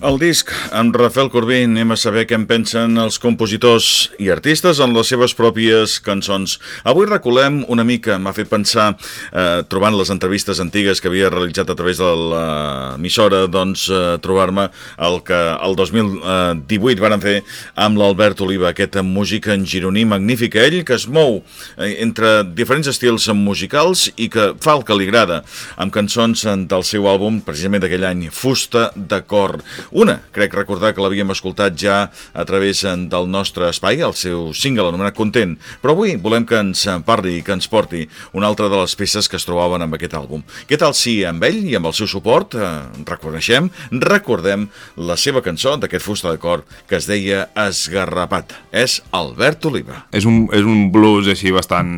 El disc amb Rafael Corbí anem a saber què en pensen els compositors i artistes en les seves pròpies cançons. Avui recolem una mica, m'ha fet pensar, eh, trobant les entrevistes antigues que havia realitzat a través de l'emissora, doncs eh, trobar-me el que el 2018 varen fer amb l'Albert Oliva, aquesta música en gironí magnífica, ell que es mou eh, entre diferents estils musicals i que fa el que li agrada, amb cançons del seu àlbum, precisament d'aquell any, Fusta de Cor una, crec recordar que l'havíem escoltat ja a través eh, del nostre espai, el seu single anomenat Content, però avui volem que ens parli i que ens porti una altra de les peces que es trobaven amb aquest àlbum. Què tal si amb ell i amb el seu suport eh, reconeixem, recordem la seva cançó d'aquest fusta de cor que es deia Esgarrapat. És Albert Oliva. És un, és un blues així bastant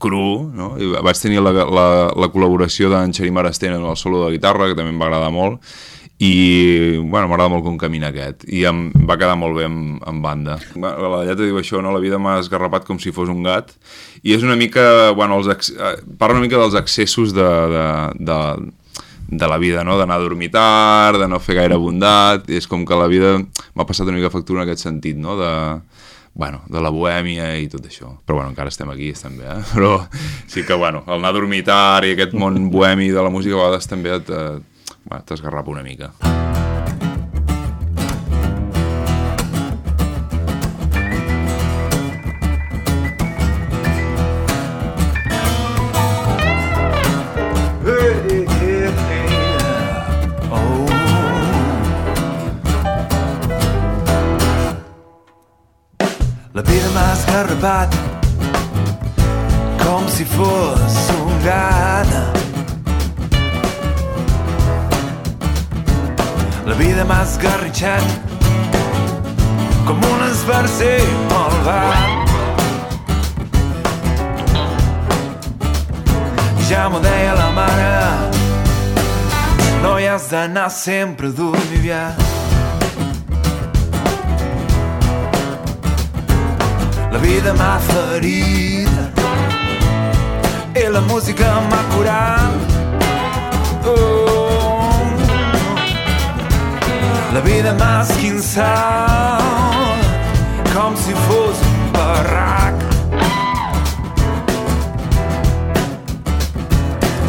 cru, no? I vaig tenir la, la, la col·laboració d'en Xerim Arastena en el solo de guitarra, que també em va agradar molt, i bueno, m'agrada molt com camina aquest i em va quedar molt bé en, en banda la lletra diu això, no? la vida m'ha esgarrapat com si fos un gat i és una mica, bueno, els, eh, parla una mica dels excessos de, de, de, de la vida, no? d'anar a dormir tard, de no fer gaire bondat, és com que la vida m'ha passat una mica factura en aquest sentit, no? de, bueno, de la bohèmia i tot això. Però bueno, encara estem aquí, estem bé, eh? Però sí que, bueno, el anar a dormir tard i aquest món bohemi de la música a vegades també et, va, t'esgarrapa una mica. La vida m'ha esgarrapat com si fos un gat vida m'ha esgarritxat com un esbarcer malvat. Ja m'ho deia la mare, no hi has d'anar sempre dormir aviat. La vida m'ha ferit i la música m'ha curat. Oh. La vida m'ha esquinçat com si fos un barrac.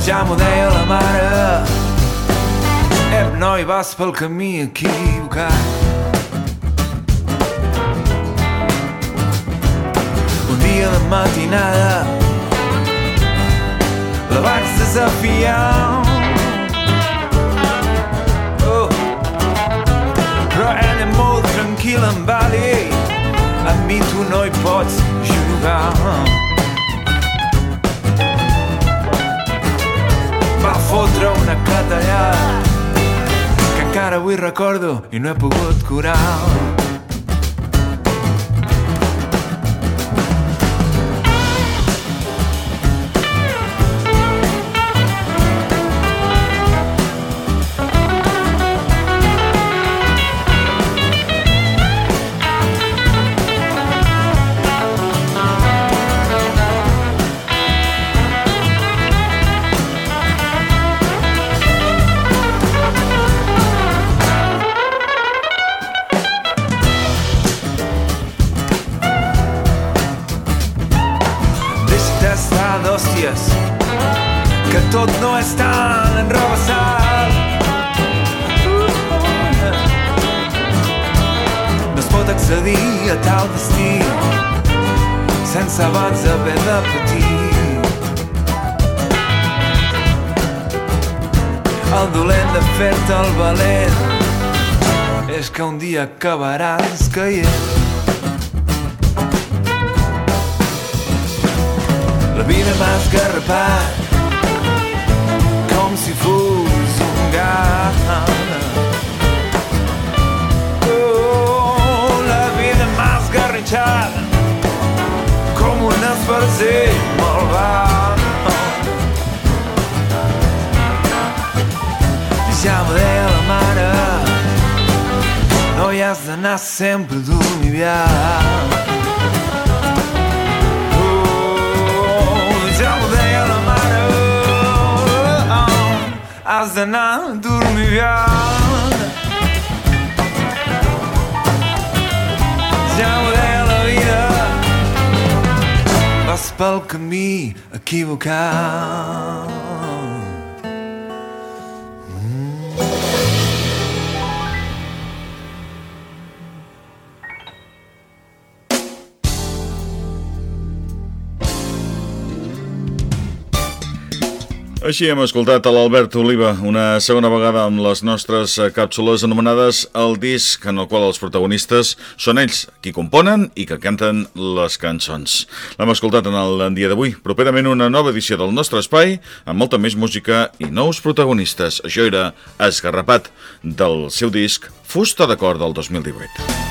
Ja m'ho deia la mare, ep, noi, vas pel camí equivocat. Un dia de matinada la vaig desafiar tranquil en va amb mi tu no hi pots jugar va fotre una catallada que encara avui recordo i no he pogut curar tot no és tan enrevessat. No es pot accedir a tal destí sense abans haver de patir. El dolent de fer-te el valent és que un dia acabaràs caient. La vida m'ha esgarrapat com si fos un gat. Oh, la vida m'ha esgarritxat com un esbarzer malvat. Ja m'ho deia la mare, no hi has d'anar sempre a dormir azena durmuyor Siamo della vida Vas pel me equivocar? Així hem escoltat a l'Albert Oliva una segona vegada amb les nostres eh, càpsules anomenades El disc, en el qual els protagonistes són ells qui componen i que canten les cançons. L'hem escoltat en el dia d'avui. Properament una nova edició del nostre espai amb molta més música i nous protagonistes. Això era Esgarrapat del seu disc Fusta d'acord del 2018.